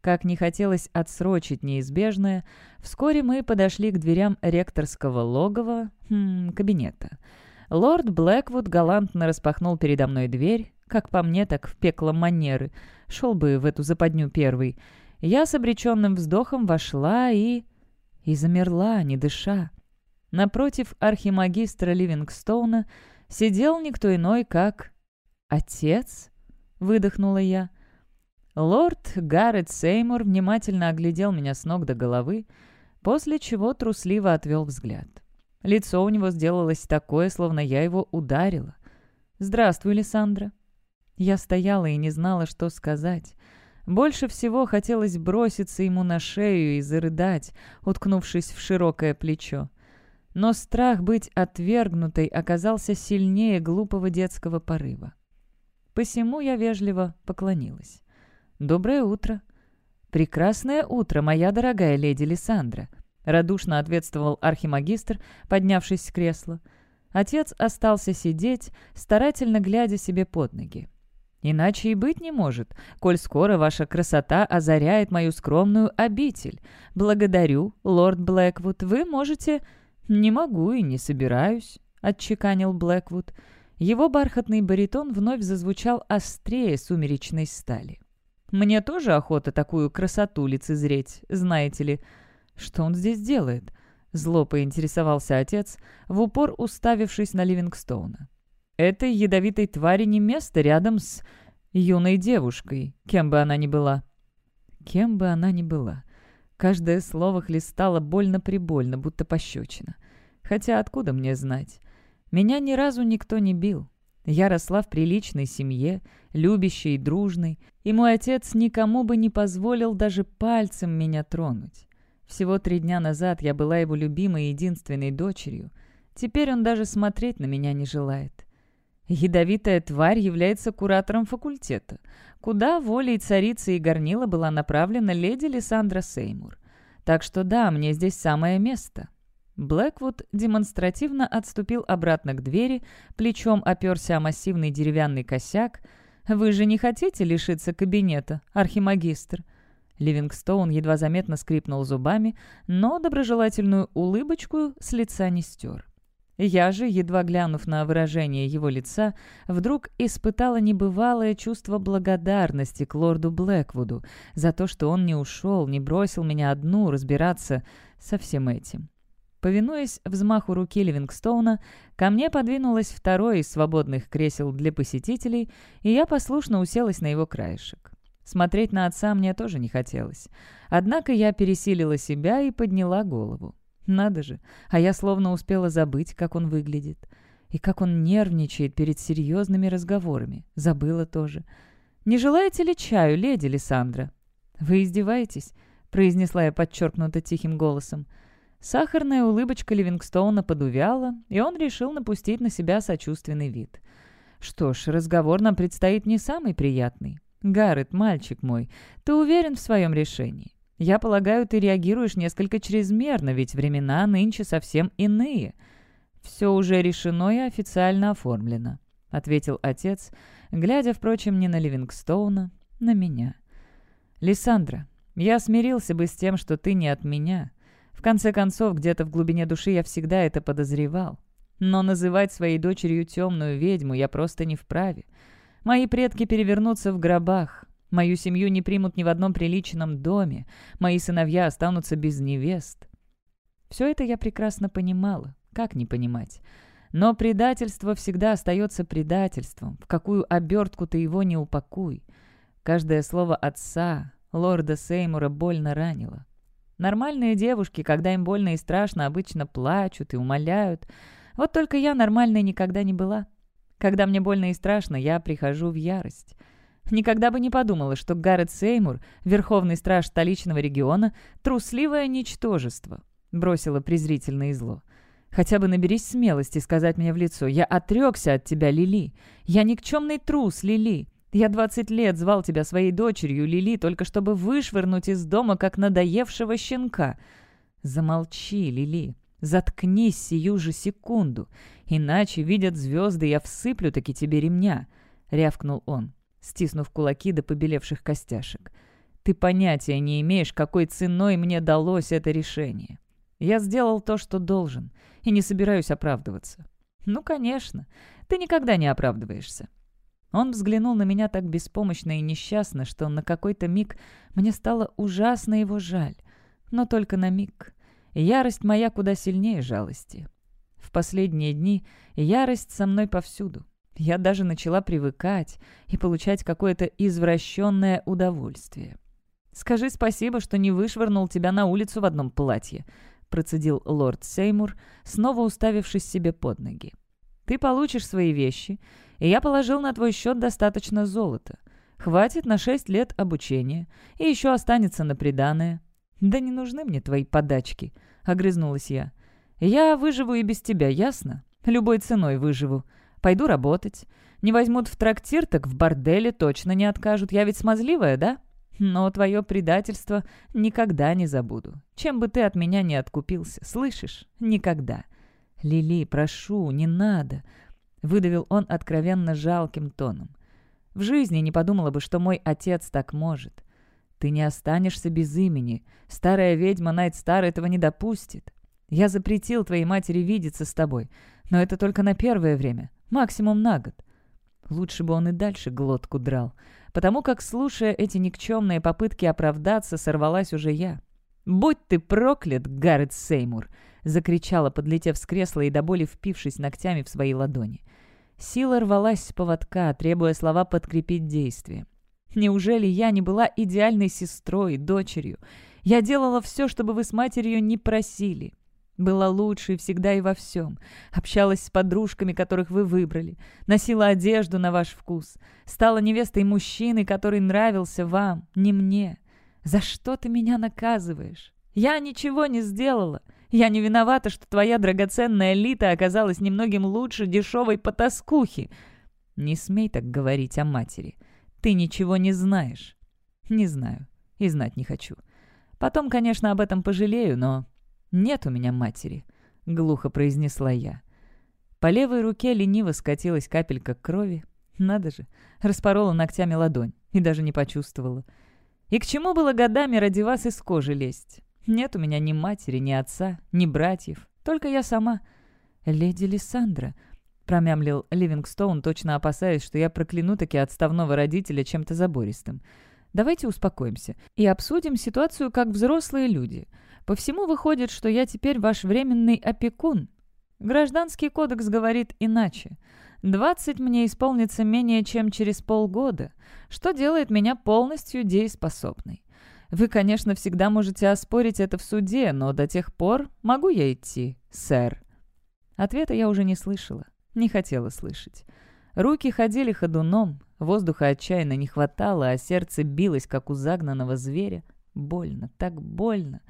Как не хотелось отсрочить неизбежное, вскоре мы подошли к дверям ректорского логова, хм, кабинета — Лорд Блэквуд галантно распахнул передо мной дверь, как по мне, так в пекло манеры. Шел бы в эту западню первый. Я с обреченным вздохом вошла и... И замерла, не дыша. Напротив архимагистра Ливингстоуна сидел никто иной, как... «Отец?» — выдохнула я. Лорд Гаррет Сеймур внимательно оглядел меня с ног до головы, после чего трусливо отвел взгляд. Лицо у него сделалось такое, словно я его ударила. «Здравствуй, Лиссандра». Я стояла и не знала, что сказать. Больше всего хотелось броситься ему на шею и зарыдать, уткнувшись в широкое плечо. Но страх быть отвергнутой оказался сильнее глупого детского порыва. Посему я вежливо поклонилась. «Доброе утро». «Прекрасное утро, моя дорогая леди Лиссандра», — радушно ответствовал архимагистр, поднявшись с кресла. Отец остался сидеть, старательно глядя себе под ноги. «Иначе и быть не может, коль скоро ваша красота озаряет мою скромную обитель. Благодарю, лорд Блэквуд, вы можете...» «Не могу и не собираюсь», — отчеканил Блэквуд. Его бархатный баритон вновь зазвучал острее сумеречной стали. «Мне тоже охота такую красоту лицезреть, знаете ли», «Что он здесь делает?» — зло поинтересовался отец, в упор уставившись на Ливингстоуна. «Этой ядовитой твари не место рядом с юной девушкой, кем бы она ни была». Кем бы она ни была. Каждое слово хлестало больно-прибольно, будто пощечина. Хотя откуда мне знать? Меня ни разу никто не бил. Я росла в приличной семье, любящей и дружной, и мой отец никому бы не позволил даже пальцем меня тронуть. Всего три дня назад я была его любимой единственной дочерью. Теперь он даже смотреть на меня не желает. Ядовитая тварь является куратором факультета, куда волей царицы и горнила была направлена леди Лиссандра Сеймур. Так что да, мне здесь самое место. Блэквуд демонстративно отступил обратно к двери, плечом оперся о массивный деревянный косяк. «Вы же не хотите лишиться кабинета, архимагистр?» Ливингстоун едва заметно скрипнул зубами, но доброжелательную улыбочку с лица не стер. Я же, едва глянув на выражение его лица, вдруг испытала небывалое чувство благодарности к лорду Блэквуду за то, что он не ушел, не бросил меня одну разбираться со всем этим. Повинуясь взмаху руки Ливингстоуна, ко мне подвинулось второе из свободных кресел для посетителей, и я послушно уселась на его краешек. Смотреть на отца мне тоже не хотелось. Однако я пересилила себя и подняла голову. Надо же, а я словно успела забыть, как он выглядит. И как он нервничает перед серьезными разговорами. Забыла тоже. «Не желаете ли чаю, леди Лиссандра?» «Вы издеваетесь?» — произнесла я подчеркнуто тихим голосом. Сахарная улыбочка Ливингстоуна подувяла, и он решил напустить на себя сочувственный вид. «Что ж, разговор нам предстоит не самый приятный. Гаррет, мальчик мой, ты уверен в своем решении? Я полагаю, ты реагируешь несколько чрезмерно, ведь времена нынче совсем иные. Все уже решено и официально оформлено», — ответил отец, глядя, впрочем, не на Ливингстоуна, на меня. «Лиссандра, я смирился бы с тем, что ты не от меня. В конце концов, где-то в глубине души я всегда это подозревал. Но называть своей дочерью темную ведьму я просто не вправе. Мои предки перевернутся в гробах. Мою семью не примут ни в одном приличном доме. Мои сыновья останутся без невест. Все это я прекрасно понимала. Как не понимать? Но предательство всегда остается предательством. В какую обертку ты его не упакуй. Каждое слово отца, лорда Сеймура, больно ранило. Нормальные девушки, когда им больно и страшно, обычно плачут и умоляют. Вот только я нормальной никогда не была. Когда мне больно и страшно, я прихожу в ярость. Никогда бы не подумала, что Гаррет Сеймур, верховный страж столичного региона, трусливое ничтожество, бросила презрительно и зло. Хотя бы наберись смелости сказать мне в лицо, я отрекся от тебя, Лили. Я никчемный трус, Лили. Я двадцать лет звал тебя своей дочерью, Лили, только чтобы вышвырнуть из дома, как надоевшего щенка. Замолчи, Лили. Заткнись сию же секунду. Иначе, видят звезды, я всыплю таки тебе ремня», — рявкнул он, стиснув кулаки до побелевших костяшек. «Ты понятия не имеешь, какой ценой мне далось это решение. Я сделал то, что должен, и не собираюсь оправдываться». «Ну, конечно, ты никогда не оправдываешься». Он взглянул на меня так беспомощно и несчастно, что на какой-то миг мне стало ужасно его жаль. Но только на миг. Ярость моя куда сильнее жалости. В последние дни ярость со мной повсюду. Я даже начала привыкать и получать какое-то извращенное удовольствие. «Скажи спасибо, что не вышвырнул тебя на улицу в одном платье», процедил лорд Сеймур, снова уставившись себе под ноги. «Ты получишь свои вещи, и я положил на твой счет достаточно золота. Хватит на шесть лет обучения, и еще останется на приданое». «Да не нужны мне твои подачки», — огрызнулась я. Я выживу и без тебя, ясно? Любой ценой выживу. Пойду работать. Не возьмут в трактир, так в борделе точно не откажут. Я ведь смазливая, да? Но твое предательство никогда не забуду. Чем бы ты от меня не откупился, слышишь? Никогда. Лили, прошу, не надо. Выдавил он откровенно жалким тоном. В жизни не подумала бы, что мой отец так может. Ты не останешься без имени. Старая ведьма Найт Стар этого не допустит. Я запретил твоей матери видеться с тобой, но это только на первое время, максимум на год. Лучше бы он и дальше глотку драл, потому как, слушая эти никчемные попытки оправдаться, сорвалась уже я. «Будь ты проклят, Гаррет Сеймур!» — закричала, подлетев с кресла и до боли впившись ногтями в свои ладони. Сила рвалась с поводка, требуя слова подкрепить действие. «Неужели я не была идеальной сестрой, дочерью? Я делала все, чтобы вы с матерью не просили. Была лучшей всегда и во всем. Общалась с подружками, которых вы выбрали. Носила одежду на ваш вкус. Стала невестой мужчины, который нравился вам, не мне. За что ты меня наказываешь? Я ничего не сделала. Я не виновата, что твоя драгоценная элита оказалась немногим лучше дешевой потаскухи. Не смей так говорить о матери. Ты ничего не знаешь. Не знаю. И знать не хочу. Потом, конечно, об этом пожалею, но «Нет у меня матери», — глухо произнесла я. По левой руке лениво скатилась капелька крови. Надо же, распорола ногтями ладонь и даже не почувствовала. «И к чему было годами ради вас из кожи лезть? Нет у меня ни матери, ни отца, ни братьев, только я сама». «Леди Лиссандра», — промямлил Ливингстоун, точно опасаясь, что я прокляну таки отставного родителя чем-то забористым. Давайте успокоимся и обсудим ситуацию как взрослые люди. По всему выходит, что я теперь ваш временный опекун. Гражданский кодекс говорит иначе. Двадцать мне исполнится менее чем через полгода, что делает меня полностью дееспособной. Вы, конечно, всегда можете оспорить это в суде, но до тех пор могу я идти, сэр». Ответа я уже не слышала, не хотела слышать. Руки ходили ходуном, воздуха отчаянно не хватало, а сердце билось, как у загнанного зверя. Больно, так больно.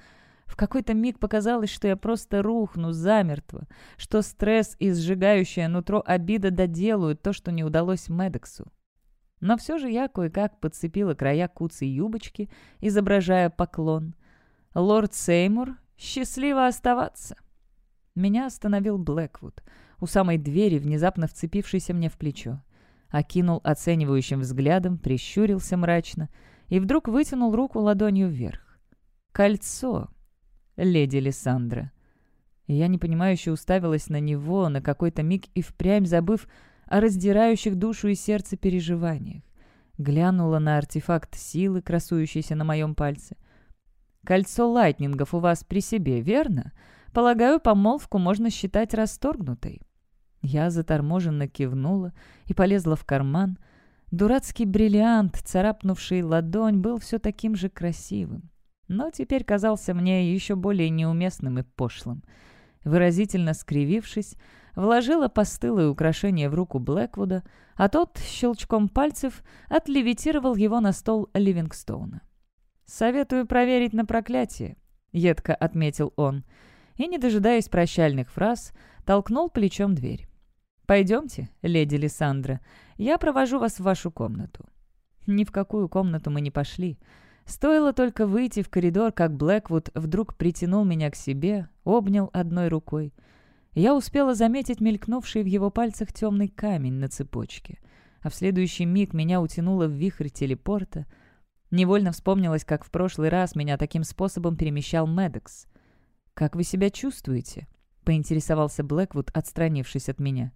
В какой-то миг показалось, что я просто рухну замертво, что стресс и сжигающее нутро обида доделают то, что не удалось Медексу. Но все же я кое-как подцепила края куцы юбочки, изображая поклон. «Лорд Сеймур, счастливо оставаться!» Меня остановил Блэквуд, у самой двери, внезапно вцепившийся мне в плечо. Окинул оценивающим взглядом, прищурился мрачно и вдруг вытянул руку ладонью вверх. «Кольцо!» леди Лиссандра. Я непонимающе уставилась на него на какой-то миг и впрямь забыв о раздирающих душу и сердце переживаниях. Глянула на артефакт силы, красующийся на моем пальце. «Кольцо лайтнингов у вас при себе, верно? Полагаю, помолвку можно считать расторгнутой». Я заторможенно кивнула и полезла в карман. Дурацкий бриллиант, царапнувший ладонь, был все таким же красивым но теперь казался мне еще более неуместным и пошлым. Выразительно скривившись, вложила постылое украшение в руку Блэквуда, а тот щелчком пальцев отлевитировал его на стол Ливингстоуна. «Советую проверить на проклятие», — едко отметил он, и, не дожидаясь прощальных фраз, толкнул плечом дверь. «Пойдемте, леди Лиссандра, я провожу вас в вашу комнату». Ни в какую комнату мы не пошли — Стоило только выйти в коридор, как Блэквуд вдруг притянул меня к себе, обнял одной рукой. Я успела заметить мелькнувший в его пальцах темный камень на цепочке, а в следующий миг меня утянуло в вихрь телепорта. Невольно вспомнилось, как в прошлый раз меня таким способом перемещал Медекс. «Как вы себя чувствуете?» — поинтересовался Блэквуд, отстранившись от меня.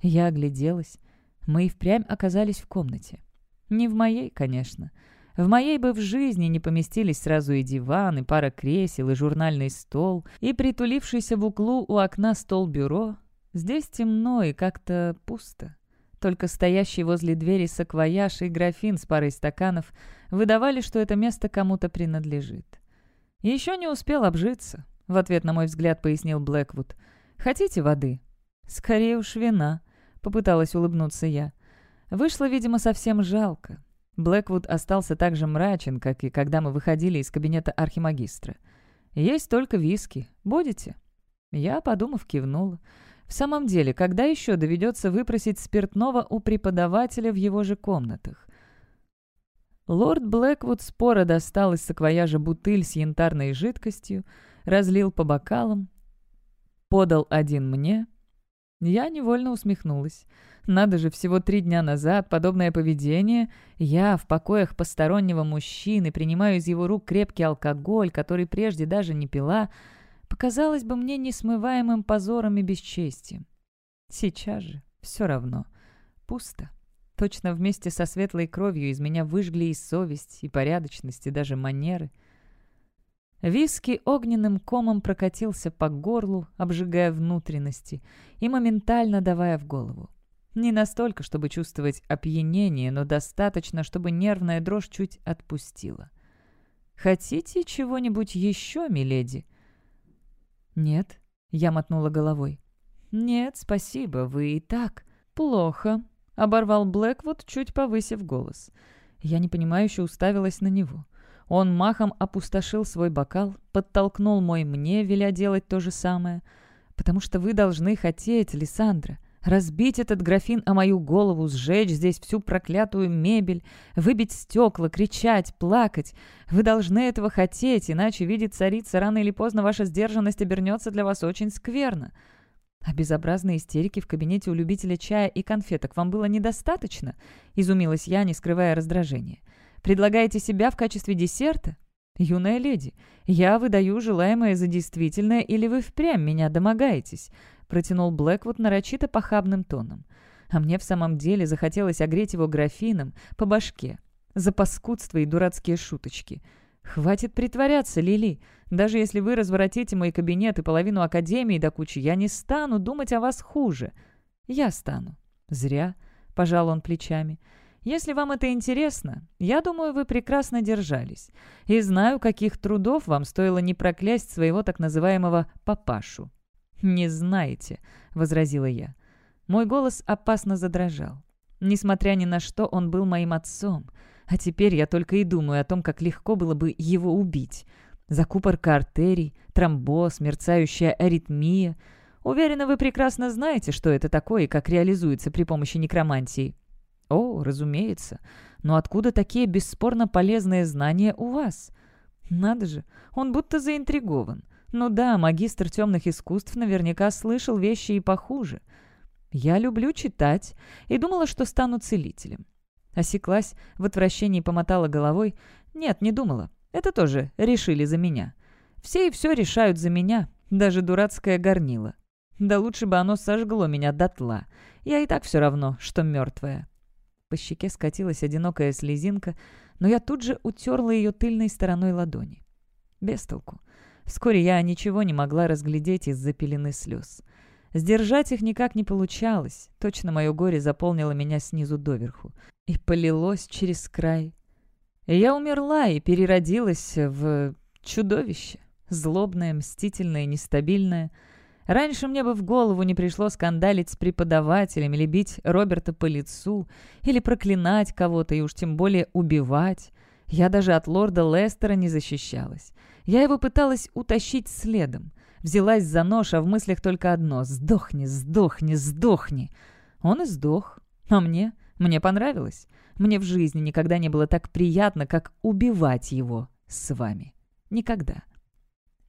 Я огляделась. Мы и впрямь оказались в комнате. Не в моей, конечно. — в моей бы в жизни не поместились сразу и диван, и пара кресел, и журнальный стол, и притулившийся в углу у окна стол-бюро. Здесь темно и как-то пусто. Только стоящий возле двери саквояж и графин с парой стаканов выдавали, что это место кому-то принадлежит. «Еще не успел обжиться», — в ответ на мой взгляд пояснил Блэквуд. «Хотите воды?» «Скорее уж вина», — попыталась улыбнуться я. Вышло, видимо, совсем жалко. Блэквуд остался так же мрачен, как и когда мы выходили из кабинета архимагистра. «Есть только виски. Будете?» Я, подумав, кивнула. В самом деле, когда еще доведется выпросить спиртного у преподавателя в его же комнатах? Лорд Блэквуд споро достал из саквояжа бутыль с янтарной жидкостью, разлил по бокалам, подал один мне. Я невольно усмехнулась. Надо же, всего три дня назад подобное поведение. Я в покоях постороннего мужчины принимаю из его рук крепкий алкоголь, который прежде даже не пила, показалось бы мне несмываемым позором и бесчестием. Сейчас же все равно. Пусто. Точно вместе со светлой кровью из меня выжгли и совесть, и порядочность, и даже манеры. Виски огненным комом прокатился по горлу, обжигая внутренности и моментально давая в голову. Не настолько, чтобы чувствовать опьянение, но достаточно, чтобы нервная дрожь чуть отпустила. «Хотите чего-нибудь еще, миледи?» «Нет», — я мотнула головой. «Нет, спасибо, вы и так». «Плохо», — оборвал Блэквуд, чуть повысив голос. Я непонимающе уставилась на него. Он махом опустошил свой бокал, подтолкнул мой мне, веля делать то же самое. «Потому что вы должны хотеть, Лиссандра. Разбить этот графин о мою голову, сжечь здесь всю проклятую мебель, выбить стекла, кричать, плакать. Вы должны этого хотеть, иначе, видит царица, рано или поздно ваша сдержанность обернется для вас очень скверно. А безобразные истерики в кабинете у любителя чая и конфеток вам было недостаточно? Изумилась я, не скрывая раздражения. Предлагаете себя в качестве десерта? «Юная леди, я выдаю желаемое за действительное, или вы впрямь меня домогаетесь?» протянул Блэквуд нарочито похабным тоном. А мне в самом деле захотелось огреть его графином по башке. за паскудство и дурацкие шуточки. Хватит притворяться, Лили. Даже если вы разворотите мой кабинет и половину академии до кучи, я не стану думать о вас хуже. Я стану. Зря, — пожал он плечами. Если вам это интересно, я думаю, вы прекрасно держались. И знаю, каких трудов вам стоило не проклясть своего так называемого «папашу». «Не знаете», — возразила я. Мой голос опасно задрожал. Несмотря ни на что, он был моим отцом. А теперь я только и думаю о том, как легко было бы его убить. Закупорка артерий, тромбоз, мерцающая аритмия. Уверена, вы прекрасно знаете, что это такое и как реализуется при помощи некромантии. О, разумеется. Но откуда такие бесспорно полезные знания у вас? Надо же, он будто заинтригован. Ну да, магистр темных искусств наверняка слышал вещи и похуже. Я люблю читать и думала, что стану целителем. Осеклась, в отвращении помотала головой. Нет, не думала. Это тоже решили за меня. Все и все решают за меня, даже дурацкое горнило. Да лучше бы оно сожгло меня дотла. Я и так все равно, что мертвая. По щеке скатилась одинокая слезинка, но я тут же утерла ее тыльной стороной ладони. Без толку. Вскоре я ничего не могла разглядеть из-за пелены слез. Сдержать их никак не получалось. Точно мое горе заполнило меня снизу доверху. И полилось через край. я умерла и переродилась в чудовище. Злобное, мстительное, нестабильное. Раньше мне бы в голову не пришло скандалить с преподавателем или бить Роберта по лицу, или проклинать кого-то, и уж тем более убивать. Я даже от лорда Лестера не защищалась. Я его пыталась утащить следом. Взялась за нож, а в мыслях только одно — «Сдохни, сдохни, сдохни!» Он и сдох. А мне? Мне понравилось. Мне в жизни никогда не было так приятно, как убивать его с вами. Никогда.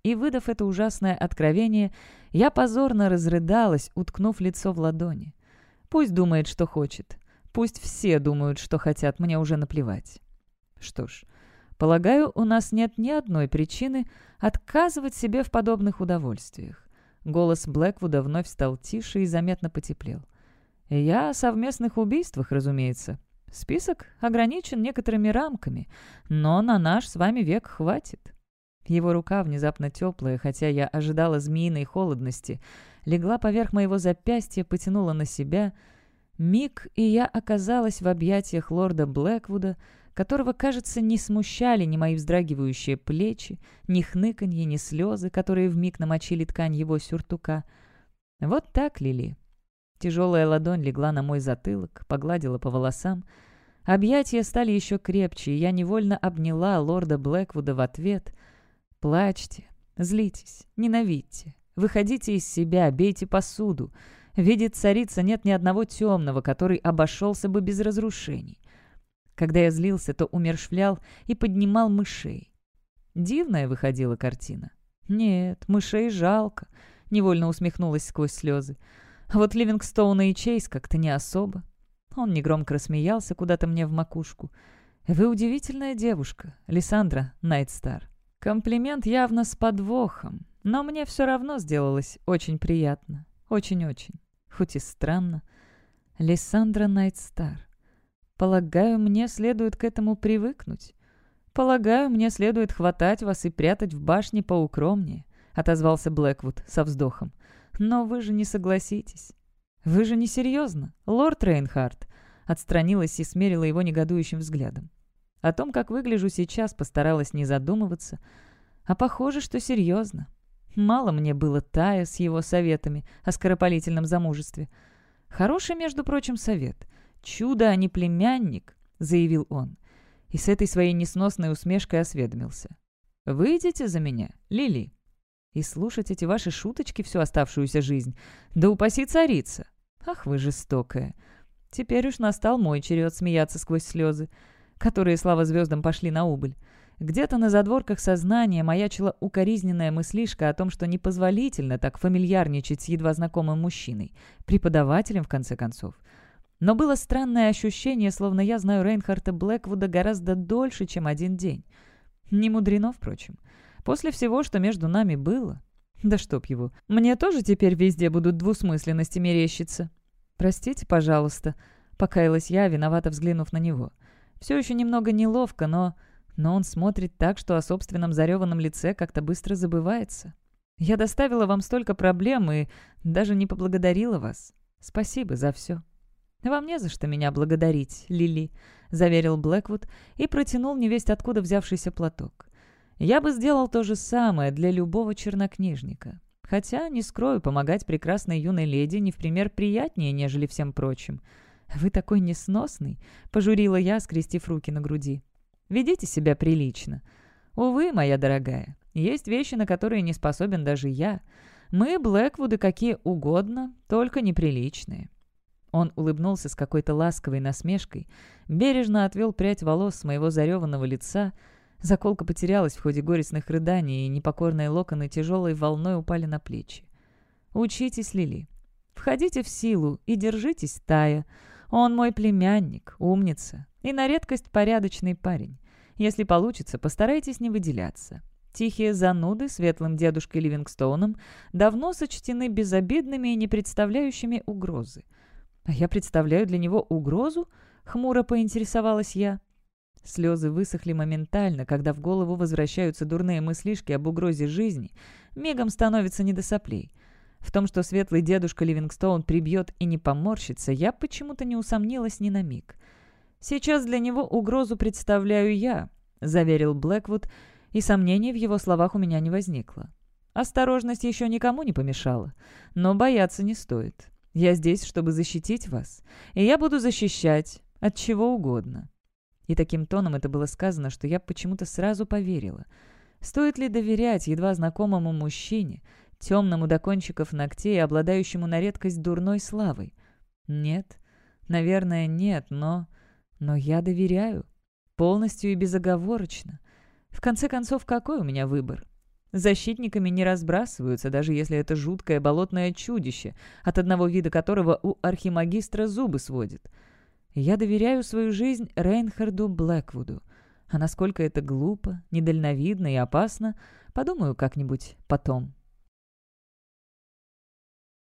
И, выдав это ужасное откровение, я позорно разрыдалась, уткнув лицо в ладони. Пусть думает, что хочет. Пусть все думают, что хотят, мне уже наплевать. Что ж, Полагаю, у нас нет ни одной причины отказывать себе в подобных удовольствиях. Голос Блэквуда вновь стал тише и заметно потеплел. «Я о совместных убийствах, разумеется. Список ограничен некоторыми рамками, но на наш с вами век хватит». Его рука, внезапно теплая, хотя я ожидала змеиной холодности, легла поверх моего запястья, потянула на себя. Миг, и я оказалась в объятиях лорда Блэквуда, которого, кажется, не смущали ни мои вздрагивающие плечи, ни хныканье, ни слезы, которые вмиг намочили ткань его сюртука. Вот так, Лили. Тяжелая ладонь легла на мой затылок, погладила по волосам. Объятия стали еще крепче, и я невольно обняла лорда Блэквуда в ответ. «Плачьте, злитесь, ненавидьте, выходите из себя, бейте посуду. Видит царица, нет ни одного темного, который обошелся бы без разрушений. Когда я злился, то умершвлял и поднимал мышей. Дивная выходила картина. «Нет, мышей жалко», — невольно усмехнулась сквозь слезы. А вот Ливингстоуна и Чейз как-то не особо. Он негромко рассмеялся куда-то мне в макушку. «Вы удивительная девушка, Лиссандра Найтстар». Комплимент явно с подвохом, но мне все равно сделалось очень приятно. Очень-очень. Хоть и странно. Лиссандра Найтстар. Полагаю, мне следует к этому привыкнуть. Полагаю, мне следует хватать вас и прятать в башне поукромнее», — отозвался Блэквуд со вздохом. «Но вы же не согласитесь». «Вы же не серьезно, лорд Рейнхард», — отстранилась и смерила его негодующим взглядом. О том, как выгляжу сейчас, постаралась не задумываться. А похоже, что серьезно. Мало мне было Тая с его советами о скоропалительном замужестве. Хороший, между прочим, совет — «Чудо, а не племянник», — заявил он. И с этой своей несносной усмешкой осведомился. «Выйдете за меня, Лили?» И слушать эти ваши шуточки всю оставшуюся жизнь. Да упаси царица! Ах вы жестокая! Теперь уж настал мой черед смеяться сквозь слезы, которые, слава звездам, пошли на убыль. Где-то на задворках сознания маячила укоризненная мыслишка о том, что непозволительно так фамильярничать с едва знакомым мужчиной, преподавателем, в конце концов. Но было странное ощущение, словно я знаю Рейнхарта Блэквуда гораздо дольше, чем один день. Не мудрено, впрочем. После всего, что между нами было... Да чтоб его. Мне тоже теперь везде будут двусмысленности мерещиться. «Простите, пожалуйста», — покаялась я, виновато взглянув на него. Все еще немного неловко, но... Но он смотрит так, что о собственном зареванном лице как-то быстро забывается. Я доставила вам столько проблем и даже не поблагодарила вас. Спасибо за все. «Вам не за что меня благодарить, Лили», — заверил Блэквуд и протянул невесть откуда взявшийся платок. «Я бы сделал то же самое для любого чернокнижника. Хотя, не скрою, помогать прекрасной юной леди не в пример приятнее, нежели всем прочим. Вы такой несносный», — пожурила я, скрестив руки на груди. «Ведите себя прилично. Увы, моя дорогая, есть вещи, на которые не способен даже я. Мы, Блэквуды, какие угодно, только неприличные». Он улыбнулся с какой-то ласковой насмешкой, бережно отвел прядь волос с моего зареванного лица. Заколка потерялась в ходе горестных рыданий, и непокорные локоны тяжелой волной упали на плечи. «Учитесь, Лили. Входите в силу и держитесь, Тая. Он мой племянник, умница и на редкость порядочный парень. Если получится, постарайтесь не выделяться. Тихие зануды светлым дедушкой Ливингстоуном давно сочтены безобидными и не представляющими угрозы. «А я представляю для него угрозу?» — хмуро поинтересовалась я. Слезы высохли моментально, когда в голову возвращаются дурные мыслишки об угрозе жизни. Мигом становится не до соплей. В том, что светлый дедушка Ливингстоун прибьет и не поморщится, я почему-то не усомнилась ни на миг. «Сейчас для него угрозу представляю я», — заверил Блэквуд, и сомнений в его словах у меня не возникло. Осторожность еще никому не помешала, но бояться не стоит. Я здесь, чтобы защитить вас, и я буду защищать от чего угодно». И таким тоном это было сказано, что я почему-то сразу поверила. Стоит ли доверять едва знакомому мужчине, темному до кончиков ногтей обладающему на редкость дурной славой? Нет. Наверное, нет, но... Но я доверяю. Полностью и безоговорочно. В конце концов, какой у меня выбор? Защитниками не разбрасываются, даже если это жуткое болотное чудище, от одного вида которого у архимагистра зубы сводит. Я доверяю свою жизнь Рейнхарду Блэквуду. А насколько это глупо, недальновидно и опасно, подумаю как-нибудь потом.